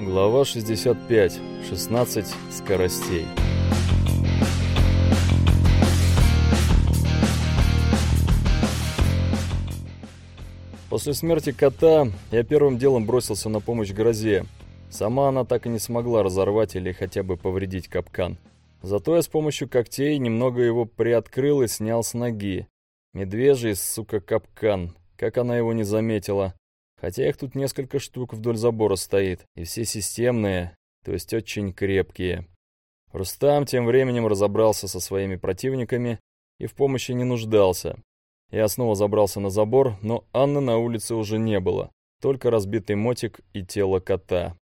Глава 65. 16 скоростей. После смерти кота я первым делом бросился на помощь грозе. Сама она так и не смогла разорвать или хотя бы повредить капкан. Зато я с помощью когтей немного его приоткрыл и снял с ноги. Медвежий, сука, капкан. Как она его не заметила. Хотя их тут несколько штук вдоль забора стоит, и все системные, то есть очень крепкие. Рустам тем временем разобрался со своими противниками и в помощи не нуждался. Я снова забрался на забор, но Анны на улице уже не было, только разбитый мотик и тело кота.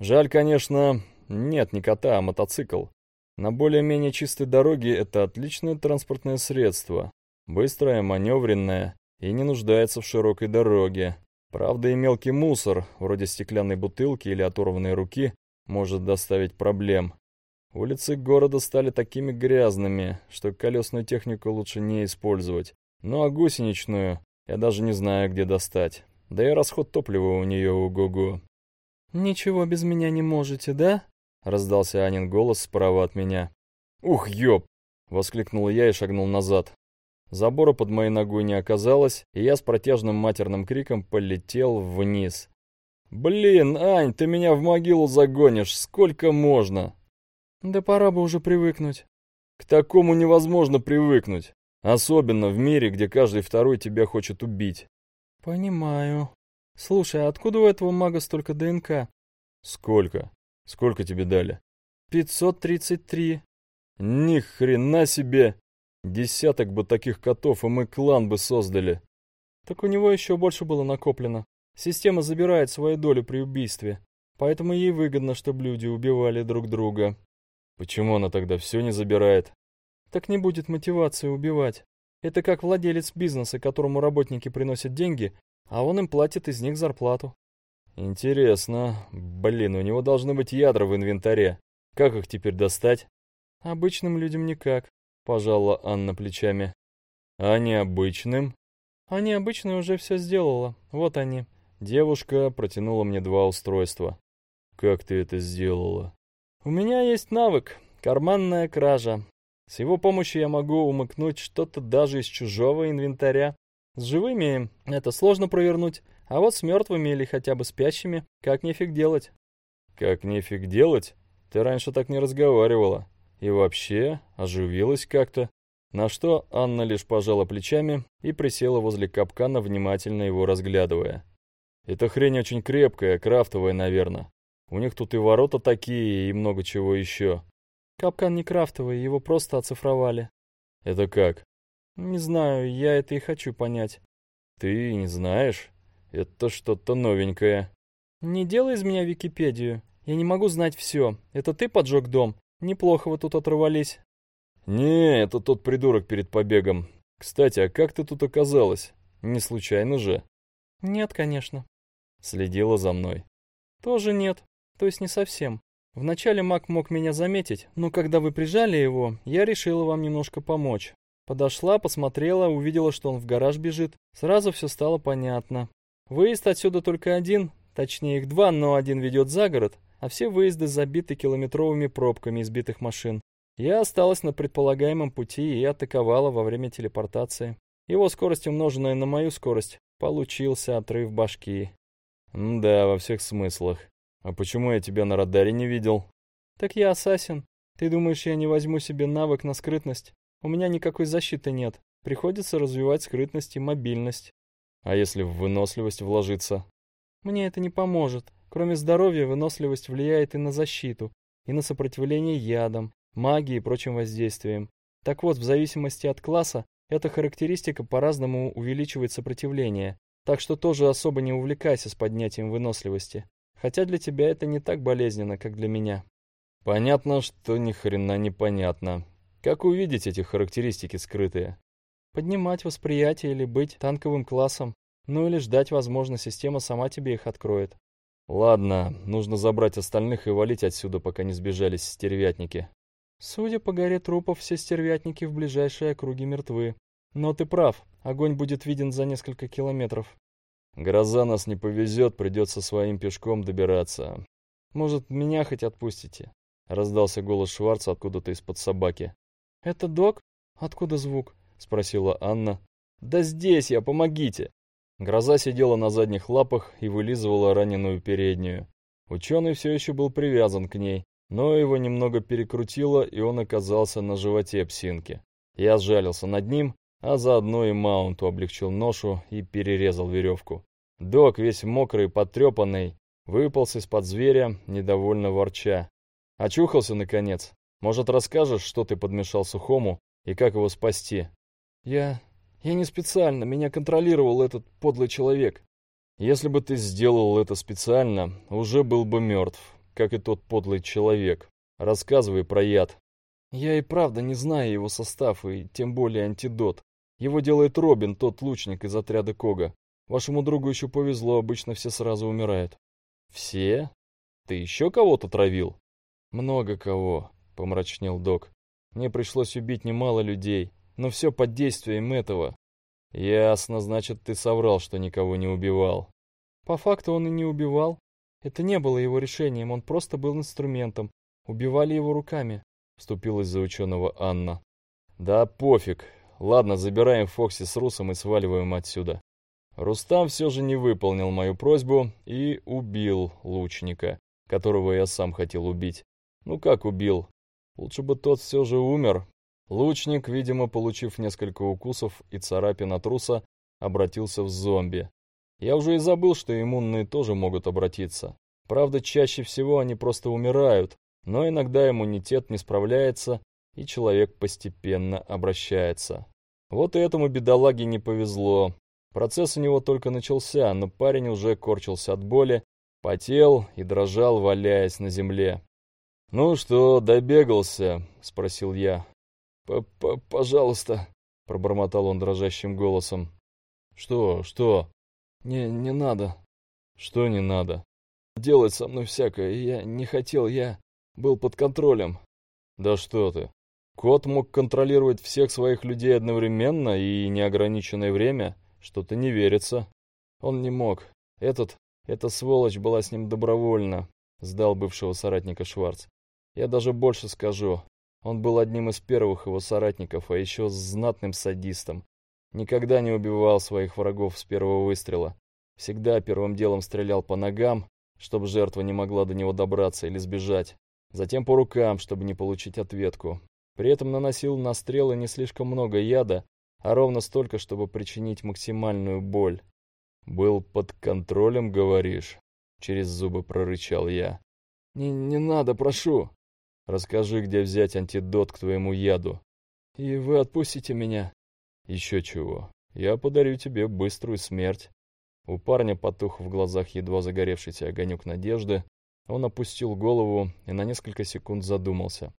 Жаль, конечно, нет, не кота, а мотоцикл. На более-менее чистой дороге это отличное транспортное средство, быстрое, маневренное и не нуждается в широкой дороге. Правда, и мелкий мусор, вроде стеклянной бутылки или оторванной руки, может доставить проблем. Улицы города стали такими грязными, что колесную технику лучше не использовать. Ну а гусеничную я даже не знаю, где достать. Да и расход топлива у нее ого-го. «Ничего без меня не можете, да?» — раздался Анин голос справа от меня. «Ух, ёб!» — воскликнул я и шагнул назад. Забора под моей ногой не оказалось, и я с протяжным матерным криком полетел вниз. «Блин, Ань, ты меня в могилу загонишь, сколько можно?» «Да пора бы уже привыкнуть». «К такому невозможно привыкнуть, особенно в мире, где каждый второй тебя хочет убить». «Понимаю. Слушай, а откуда у этого мага столько ДНК?» «Сколько? Сколько тебе дали?» «Пятьсот тридцать три». «Ни хрена себе! Десяток бы таких котов, и мы клан бы создали. Так у него еще больше было накоплено. Система забирает свою долю при убийстве. Поэтому ей выгодно, чтобы люди убивали друг друга. Почему она тогда все не забирает? Так не будет мотивации убивать. Это как владелец бизнеса, которому работники приносят деньги, а он им платит из них зарплату. Интересно. Блин, у него должны быть ядра в инвентаре. Как их теперь достать? Обычным людям никак. — пожала Анна плечами. «А необычным?» «А необычное уже все сделала. Вот они». Девушка протянула мне два устройства. «Как ты это сделала?» «У меня есть навык. Карманная кража. С его помощью я могу умыкнуть что-то даже из чужого инвентаря. С живыми это сложно провернуть, а вот с мертвыми или хотя бы спящими как нефиг делать». «Как нефиг делать? Ты раньше так не разговаривала». И вообще, оживилась как-то. На что Анна лишь пожала плечами и присела возле капкана, внимательно его разглядывая. «Эта хрень очень крепкая, крафтовая, наверное. У них тут и ворота такие, и много чего еще». «Капкан не крафтовый, его просто оцифровали». «Это как?» «Не знаю, я это и хочу понять». «Ты не знаешь? Это что-то новенькое». «Не делай из меня Википедию. Я не могу знать все. Это ты поджег дом? Неплохо вы тут оторвались. Не, это тот придурок перед побегом. Кстати, а как ты тут оказалась? Не случайно же? Нет, конечно. Следила за мной. Тоже нет. То есть не совсем. Вначале маг мог меня заметить, но когда вы прижали его, я решила вам немножко помочь. Подошла, посмотрела, увидела, что он в гараж бежит. Сразу все стало понятно. Выезд отсюда только один, точнее их два, но один ведет за город, а все выезды забиты километровыми пробками избитых машин. Я осталась на предполагаемом пути и атаковала во время телепортации. Его скорость, умноженная на мою скорость, получился отрыв башки. да, во всех смыслах. А почему я тебя на радаре не видел? Так я ассасин. Ты думаешь, я не возьму себе навык на скрытность? У меня никакой защиты нет. Приходится развивать скрытность и мобильность. А если в выносливость вложиться? Мне это не поможет. Кроме здоровья, выносливость влияет и на защиту, и на сопротивление ядам, магии и прочим воздействиям. Так вот, в зависимости от класса, эта характеристика по-разному увеличивает сопротивление, так что тоже особо не увлекайся с поднятием выносливости. Хотя для тебя это не так болезненно, как для меня. Понятно, что ни хрена не понятно. Как увидеть эти характеристики скрытые? Поднимать восприятие или быть танковым классом, ну или ждать, возможно, система сама тебе их откроет. Ладно, нужно забрать остальных и валить отсюда, пока не сбежались стервятники. Судя по горе трупов, все стервятники в ближайшей округе мертвы. Но ты прав, огонь будет виден за несколько километров. Гроза нас не повезет, придется своим пешком добираться. Может, меня хоть отпустите?» — раздался голос Шварца откуда-то из-под собаки. «Это док? Откуда звук?» — спросила Анна. «Да здесь я, помогите!» Гроза сидела на задних лапах и вылизывала раненую переднюю. Ученый все еще был привязан к ней, но его немного перекрутило, и он оказался на животе псинки. Я сжалился над ним, а заодно и маунту облегчил ношу и перерезал веревку. Док, весь мокрый, потрепанный, выполз из-под зверя, недовольно ворча. Очухался, наконец. Может, расскажешь, что ты подмешал сухому и как его спасти? Я... я не специально, меня контролировал этот подлый человек. Если бы ты сделал это специально, уже был бы мертв, как и тот подлый человек. Рассказывай про яд. Я и правда не знаю его состав, и тем более антидот. Его делает Робин, тот лучник из отряда Кога. Вашему другу еще повезло, обычно все сразу умирают. Все? Ты еще кого-то травил? Много кого, помрачнел док. Мне пришлось убить немало людей, но все под действием этого. Ясно, значит, ты соврал, что никого не убивал. По факту он и не убивал. Это не было его решением, он просто был инструментом. Убивали его руками, вступилась за ученого Анна. Да пофиг. Ладно, забираем Фокси с Русом и сваливаем отсюда. Рустам все же не выполнил мою просьбу и убил лучника, которого я сам хотел убить. Ну как убил? Лучше бы тот все же умер. Лучник, видимо, получив несколько укусов и царапин от руса, обратился в зомби. Я уже и забыл, что иммунные тоже могут обратиться. Правда, чаще всего они просто умирают, но иногда иммунитет не справляется, и человек постепенно обращается. Вот и этому бедолаге не повезло. Процесс у него только начался, но парень уже корчился от боли, потел и дрожал, валяясь на земле. «Ну что, добегался?» — спросил я. П -п «Пожалуйста», — пробормотал он дрожащим голосом. «Что, что?» «Не, не надо». «Что не надо?» «Делать со мной всякое. Я не хотел, я был под контролем». «Да что ты. Кот мог контролировать всех своих людей одновременно и неограниченное время? Что-то не верится». «Он не мог. Этот, эта сволочь была с ним добровольно», — сдал бывшего соратника Шварц. Я даже больше скажу. Он был одним из первых его соратников, а еще знатным садистом. Никогда не убивал своих врагов с первого выстрела. Всегда первым делом стрелял по ногам, чтобы жертва не могла до него добраться или сбежать. Затем по рукам, чтобы не получить ответку. При этом наносил на стрелы не слишком много яда, а ровно столько, чтобы причинить максимальную боль. «Был под контролем, говоришь?» — через зубы прорычал я. «Не, не надо, прошу!» Расскажи, где взять антидот к твоему яду. И вы отпустите меня. Еще чего. Я подарю тебе быструю смерть. У парня потух в глазах едва загоревшийся огонек надежды. Он опустил голову и на несколько секунд задумался.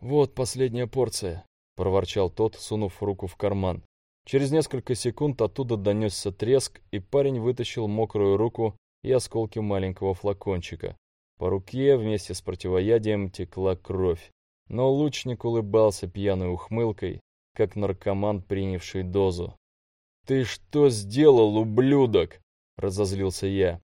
«Вот последняя порция», — проворчал тот, сунув руку в карман. Через несколько секунд оттуда донесся треск, и парень вытащил мокрую руку и осколки маленького флакончика. По руке вместе с противоядием текла кровь. Но лучник улыбался пьяной ухмылкой, как наркоман, принявший дозу. «Ты что сделал, ублюдок?» — разозлился я.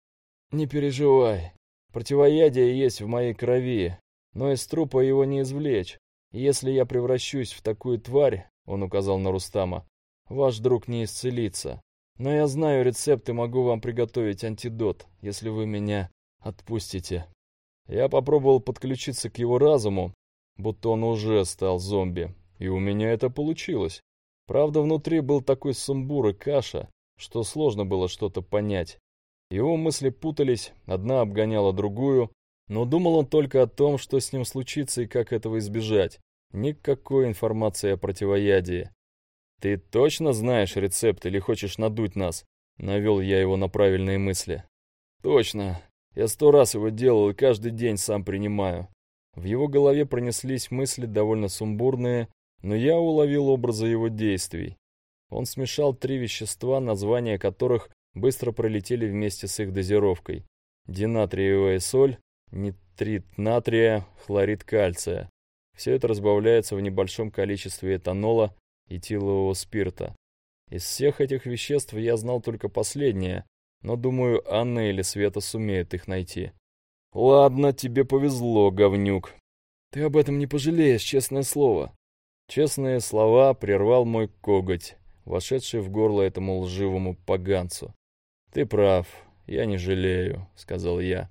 «Не переживай. Противоядие есть в моей крови, но из трупа его не извлечь. Если я превращусь в такую тварь, — он указал на Рустама, — ваш друг не исцелится. Но я знаю рецепт и могу вам приготовить антидот, если вы меня отпустите». Я попробовал подключиться к его разуму, будто он уже стал зомби, и у меня это получилось. Правда, внутри был такой сумбур и каша, что сложно было что-то понять. Его мысли путались, одна обгоняла другую, но думал он только о том, что с ним случится и как этого избежать. Никакой информации о противоядии. «Ты точно знаешь рецепт или хочешь надуть нас?» Навел я его на правильные мысли. «Точно. Я сто раз его делал и каждый день сам принимаю. В его голове пронеслись мысли довольно сумбурные, но я уловил образы его действий. Он смешал три вещества, названия которых быстро пролетели вместе с их дозировкой. Динатриевая соль, нитрит натрия, хлорид кальция. Все это разбавляется в небольшом количестве этанола и тилового спирта. Из всех этих веществ я знал только последнее, но, думаю, Анна или Света сумеют их найти. Ладно, тебе повезло, говнюк. Ты об этом не пожалеешь, честное слово. Честные слова прервал мой коготь, вошедший в горло этому лживому поганцу. Ты прав, я не жалею, сказал я.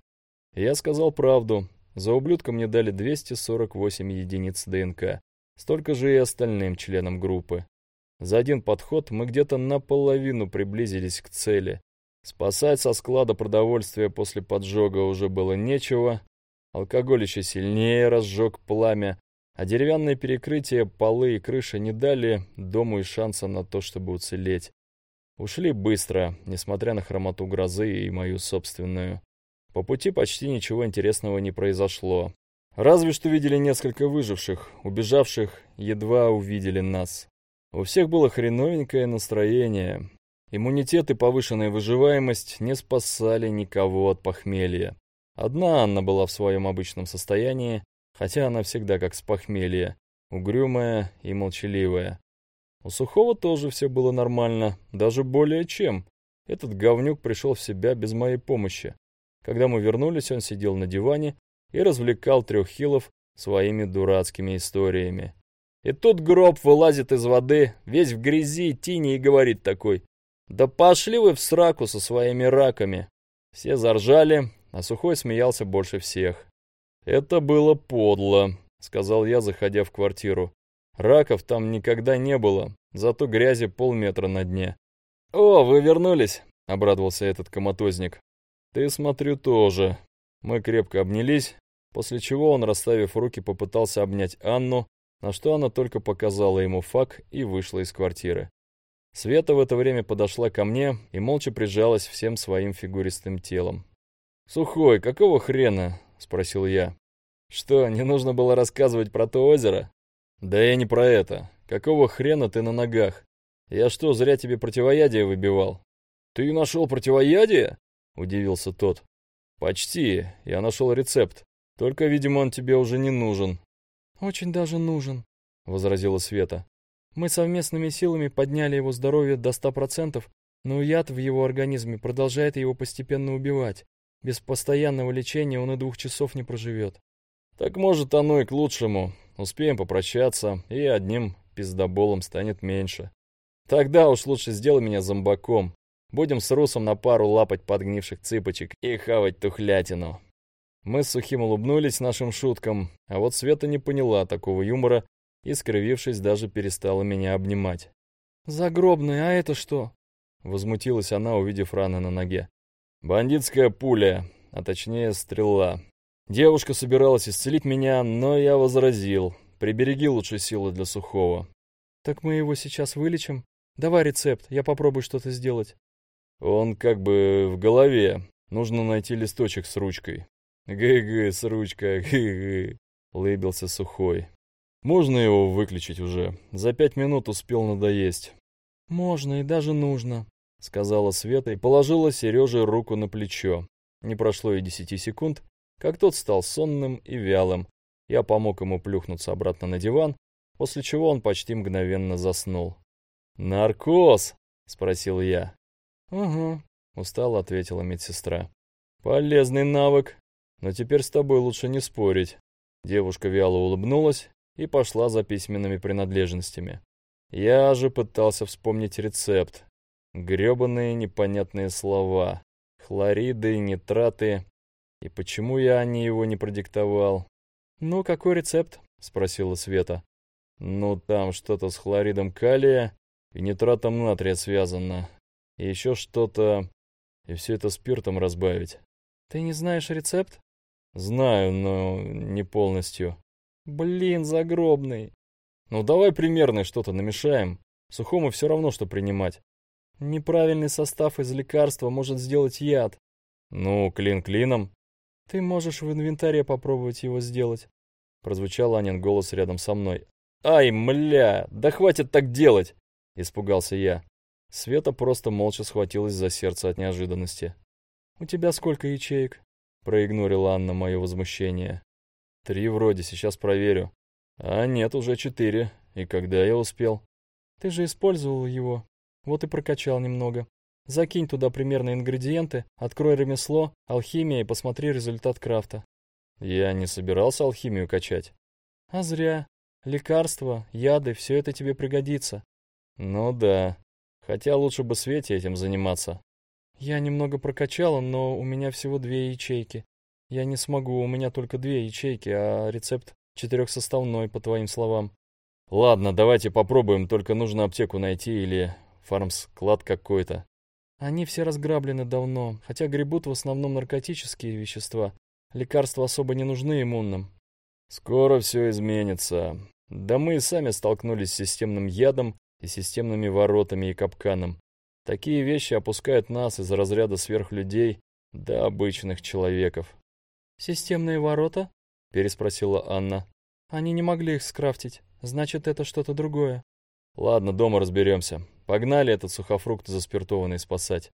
Я сказал правду. За ублюдка мне дали 248 единиц ДНК. Столько же и остальным членам группы. За один подход мы где-то наполовину приблизились к цели. Спасать со склада продовольствия после поджога уже было нечего. Алкоголь еще сильнее разжег пламя, а деревянные перекрытия, полы и крыша не дали дому и шанса на то, чтобы уцелеть. Ушли быстро, несмотря на хромоту грозы и мою собственную. По пути почти ничего интересного не произошло. Разве что видели несколько выживших, убежавших едва увидели нас. У всех было хреновенькое настроение. Иммунитет и повышенная выживаемость не спасали никого от похмелья. Одна Анна была в своем обычном состоянии, хотя она всегда как с похмелья, угрюмая и молчаливая. У Сухого тоже все было нормально, даже более чем. Этот говнюк пришел в себя без моей помощи. Когда мы вернулись, он сидел на диване и развлекал трех хилов своими дурацкими историями. И тут гроб вылазит из воды, весь в грязи, тени и говорит такой, «Да пошли вы в сраку со своими раками!» Все заржали, а Сухой смеялся больше всех. «Это было подло», — сказал я, заходя в квартиру. «Раков там никогда не было, зато грязи полметра на дне». «О, вы вернулись!» — обрадовался этот коматозник. «Ты, смотрю, тоже». Мы крепко обнялись, после чего он, расставив руки, попытался обнять Анну, на что она только показала ему фак и вышла из квартиры. Света в это время подошла ко мне и молча прижалась всем своим фигуристым телом. «Сухой, какого хрена?» — спросил я. «Что, не нужно было рассказывать про то озеро?» «Да я не про это. Какого хрена ты на ногах? Я что, зря тебе противоядие выбивал?» «Ты нашел противоядие?» — удивился тот. «Почти. Я нашел рецепт. Только, видимо, он тебе уже не нужен. «Очень даже нужен», — возразила Света. «Мы совместными силами подняли его здоровье до ста процентов, но яд в его организме продолжает его постепенно убивать. Без постоянного лечения он и двух часов не проживет». «Так может оно и к лучшему. Успеем попрощаться, и одним пиздоболом станет меньше. Тогда уж лучше сделай меня зомбаком. Будем с Русом на пару лапать подгнивших цыпочек и хавать тухлятину». Мы с Сухим улыбнулись нашим шуткам, а вот Света не поняла такого юмора и, скривившись, даже перестала меня обнимать. «Загробный, а это что?» Возмутилась она, увидев раны на ноге. «Бандитская пуля, а точнее стрела. Девушка собиралась исцелить меня, но я возразил. Прибереги лучше силы для Сухого». «Так мы его сейчас вылечим? Давай рецепт, я попробую что-то сделать». «Он как бы в голове. Нужно найти листочек с ручкой. «Гы-гы, с ручкой, гы-гы», — лыбился сухой. «Можно его выключить уже? За пять минут успел надоесть». «Можно и даже нужно», — сказала Света и положила Сереже руку на плечо. Не прошло и десяти секунд, как тот стал сонным и вялым. Я помог ему плюхнуться обратно на диван, после чего он почти мгновенно заснул. «Наркоз?» — спросил я. «Угу», — устало ответила медсестра. «Полезный навык», но теперь с тобой лучше не спорить. Девушка вяло улыбнулась и пошла за письменными принадлежностями. Я же пытался вспомнить рецепт. Грёбаные непонятные слова. Хлориды, нитраты. И почему я не его не продиктовал? «Ну, какой рецепт?» — спросила Света. «Ну, там что-то с хлоридом калия и нитратом натрия связано. И еще что-то... И все это спиртом разбавить». «Ты не знаешь рецепт?» Знаю, но не полностью. Блин, загробный. Ну давай примерно что-то намешаем. Сухому все равно, что принимать. Неправильный состав из лекарства может сделать яд. Ну, клин клином. Ты можешь в инвентаре попробовать его сделать. Прозвучал Анин голос рядом со мной. Ай, мля, да хватит так делать! Испугался я. Света просто молча схватилась за сердце от неожиданности. «У тебя сколько ячеек?» проигнорила Анна мое возмущение. Три вроде, сейчас проверю. А нет, уже четыре. И когда я успел? Ты же использовал его. Вот и прокачал немного. Закинь туда примерно ингредиенты, открой ремесло, алхимия и посмотри результат крафта. Я не собирался алхимию качать. А зря. Лекарства, яды, все это тебе пригодится. Ну да. Хотя лучше бы Свете этим заниматься. Я немного прокачала, но у меня всего две ячейки. Я не смогу, у меня только две ячейки, а рецепт четырехсоставной, по твоим словам. Ладно, давайте попробуем, только нужно аптеку найти или фармсклад какой-то. Они все разграблены давно, хотя гребут в основном наркотические вещества. Лекарства особо не нужны иммунным. Скоро все изменится. Да мы и сами столкнулись с системным ядом и системными воротами и капканом. Такие вещи опускают нас из разряда сверхлюдей до обычных человеков. «Системные ворота?» — переспросила Анна. «Они не могли их скрафтить. Значит, это что-то другое». «Ладно, дома разберемся. Погнали этот сухофрукт заспиртованный спасать».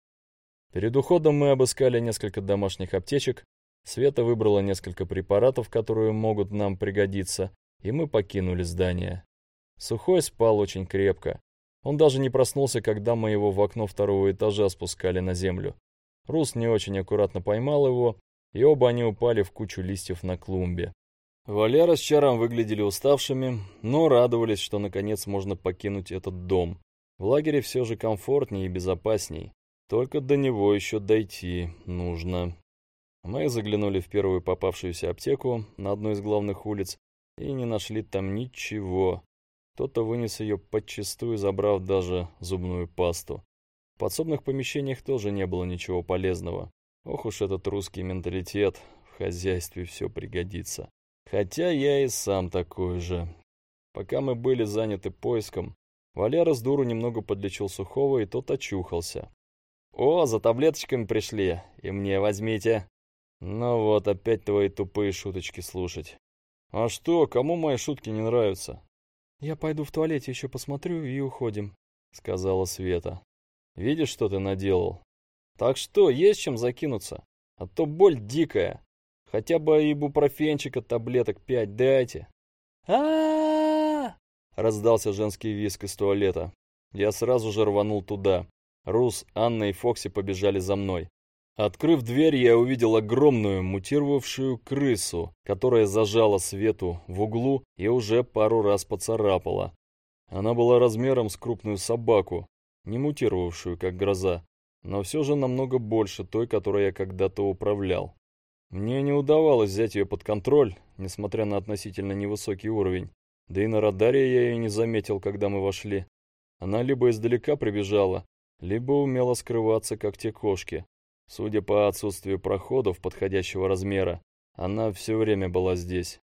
Перед уходом мы обыскали несколько домашних аптечек. Света выбрала несколько препаратов, которые могут нам пригодиться, и мы покинули здание. Сухой спал очень крепко. Он даже не проснулся, когда мы его в окно второго этажа спускали на землю. Рус не очень аккуратно поймал его, и оба они упали в кучу листьев на клумбе. Валера с Чаром выглядели уставшими, но радовались, что наконец можно покинуть этот дом. В лагере все же комфортнее и безопасней. Только до него еще дойти нужно. Мы заглянули в первую попавшуюся аптеку на одной из главных улиц и не нашли там ничего. Кто-то вынес ее подчистую, забрав даже зубную пасту. В подсобных помещениях тоже не было ничего полезного. Ох уж этот русский менталитет, в хозяйстве все пригодится. Хотя я и сам такой же. Пока мы были заняты поиском, Валера с дуру немного подлечил сухого, и тот очухался. «О, за таблеточками пришли, и мне возьмите». Ну вот, опять твои тупые шуточки слушать. А что, кому мои шутки не нравятся? «Я пойду в туалете еще посмотрю и уходим», — сказала Света. «Видишь, что ты наделал? Так что, есть чем закинуться? А то боль дикая. Хотя бы ибупрофенчика таблеток пять дайте». а раздался женский визг из туалета. Я сразу же рванул туда. Рус, Анна и Фокси побежали за мной. Открыв дверь, я увидел огромную мутировавшую крысу, которая зажала Свету в углу и уже пару раз поцарапала. Она была размером с крупную собаку, не мутировавшую, как гроза, но все же намного больше той, которой я когда-то управлял. Мне не удавалось взять ее под контроль, несмотря на относительно невысокий уровень, да и на радаре я ее не заметил, когда мы вошли. Она либо издалека прибежала, либо умела скрываться, как те кошки. Судя по отсутствию проходов подходящего размера, она все время была здесь.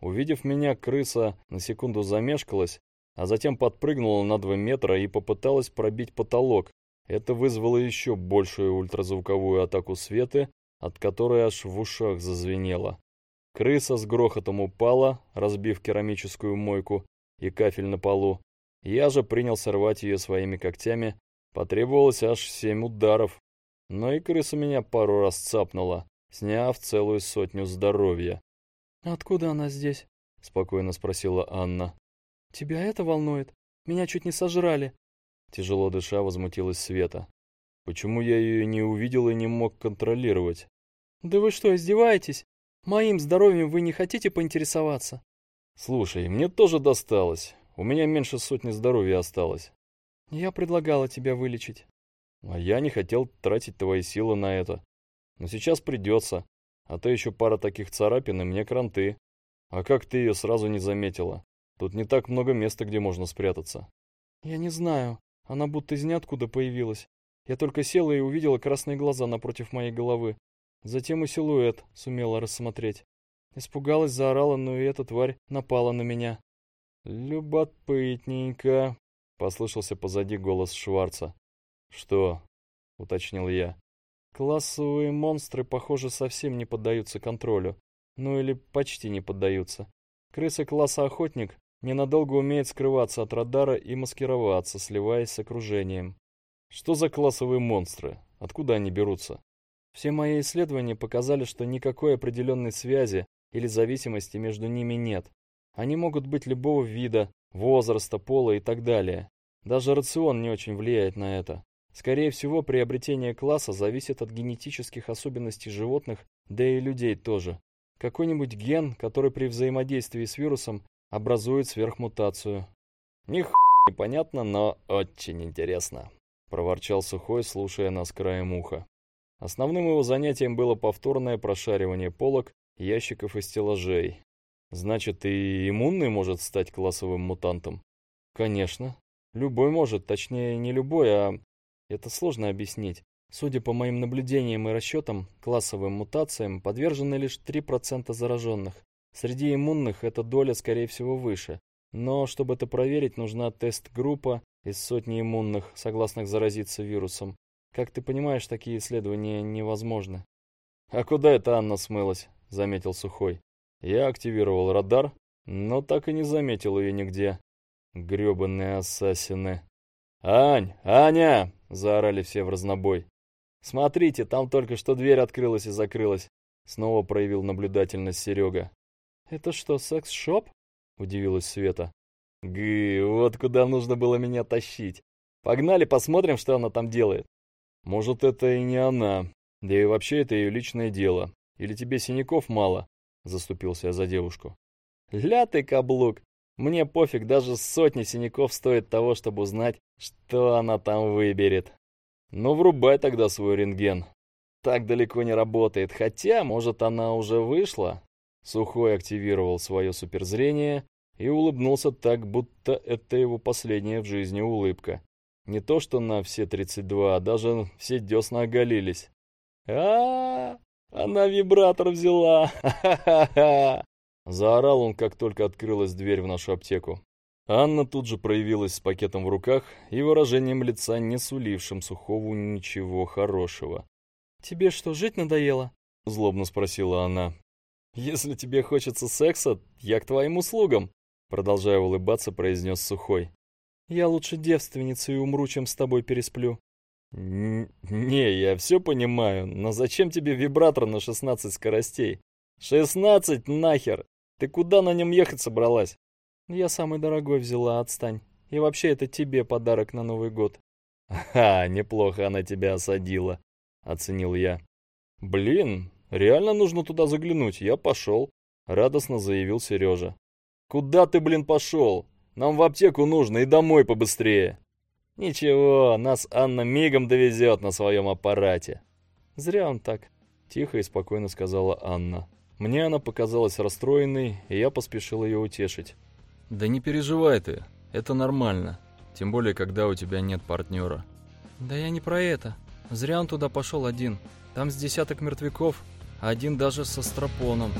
Увидев меня, крыса на секунду замешкалась, а затем подпрыгнула на 2 метра и попыталась пробить потолок. Это вызвало еще большую ультразвуковую атаку света, от которой аж в ушах зазвенело. Крыса с грохотом упала, разбив керамическую мойку и кафель на полу. Я же принялся рвать ее своими когтями. Потребовалось аж семь ударов, но и крыса меня пару раз цапнула, сняв целую сотню здоровья. «Откуда она здесь?» — спокойно спросила Анна. «Тебя это волнует? Меня чуть не сожрали». Тяжело дыша возмутилась Света. Почему я ее не увидел и не мог контролировать? «Да вы что, издеваетесь? Моим здоровьем вы не хотите поинтересоваться?» «Слушай, мне тоже досталось. У меня меньше сотни здоровья осталось». «Я предлагала тебя вылечить». А я не хотел тратить твои силы на это. Но сейчас придется. А то еще пара таких царапин и мне кранты. А как ты ее сразу не заметила? Тут не так много места, где можно спрятаться. Я не знаю. Она будто из ниоткуда появилась. Я только села и увидела красные глаза напротив моей головы. Затем и силуэт сумела рассмотреть. Испугалась, заорала, но и эта тварь напала на меня. «Любопытненько», — послышался позади голос Шварца. «Что?» — уточнил я. «Классовые монстры, похоже, совсем не поддаются контролю. Ну или почти не поддаются. Крыса класса охотник ненадолго умеет скрываться от радара и маскироваться, сливаясь с окружением. Что за классовые монстры? Откуда они берутся? Все мои исследования показали, что никакой определенной связи или зависимости между ними нет. Они могут быть любого вида, возраста, пола и так далее. Даже рацион не очень влияет на это. Скорее всего, приобретение класса зависит от генетических особенностей животных, да и людей тоже. Какой-нибудь ген, который при взаимодействии с вирусом образует сверхмутацию. Ни непонятно, но очень интересно, проворчал Сухой, слушая нас краем уха. Основным его занятием было повторное прошаривание полок, ящиков и стеллажей. Значит, и иммунный может стать классовым мутантом? Конечно. Любой может, точнее, не любой, а это сложно объяснить. Судя по моим наблюдениям и расчетам, классовым мутациям подвержены лишь 3% зараженных. Среди иммунных эта доля, скорее всего, выше. Но чтобы это проверить, нужна тест-группа из сотни иммунных, согласных заразиться вирусом. Как ты понимаешь, такие исследования невозможны. «А куда это Анна смылась?» — заметил Сухой. Я активировал радар, но так и не заметил ее нигде. Грёбаные ассасины. «Ань! Аня!» — заорали все в разнобой. «Смотрите, там только что дверь открылась и закрылась», — снова проявил наблюдательность Серега. «Это что, секс-шоп?» — удивилась Света. «Гы, вот куда нужно было меня тащить. Погнали, посмотрим, что она там делает». «Может, это и не она. Да и вообще это ее личное дело. Или тебе синяков мало?» — заступился я за девушку. «Ля ты, каблук! Мне пофиг, даже сотни синяков стоит того, чтобы узнать, что она там выберет. Ну, врубай тогда свой рентген. Так далеко не работает, хотя, может, она уже вышла. Сухой активировал свое суперзрение и улыбнулся так, будто это его последняя в жизни улыбка. Не то что на все 32, а даже все десна оголились. а, -а, -а Она вибратор взяла! Ха-ха-ха! Заорал он, как только открылась дверь в нашу аптеку. Анна тут же проявилась с пакетом в руках и выражением лица, не сулившим Сухову ничего хорошего. «Тебе что, жить надоело?» — злобно спросила она. «Если тебе хочется секса, я к твоим услугам», — продолжая улыбаться, произнес Сухой. «Я лучше девственницей умру, чем с тобой пересплю». «Не, я все понимаю, но зачем тебе вибратор на 16 скоростей?» «Шестнадцать нахер! Ты куда на нем ехать собралась? Я самый дорогой взяла, отстань. И вообще это тебе подарок на Новый год. Ха, неплохо она тебя осадила, оценил я. Блин, реально нужно туда заглянуть, я пошел, радостно заявил Сережа. Куда ты, блин, пошел? Нам в аптеку нужно и домой побыстрее. Ничего, нас Анна мигом довезет на своем аппарате. Зря он так, тихо и спокойно сказала Анна. Мне она показалась расстроенной, и я поспешил ее утешить. «Да не переживай ты, это нормально. Тем более, когда у тебя нет партнера». «Да я не про это. Зря он туда пошел один. Там с десяток мертвяков, один даже со стропоном».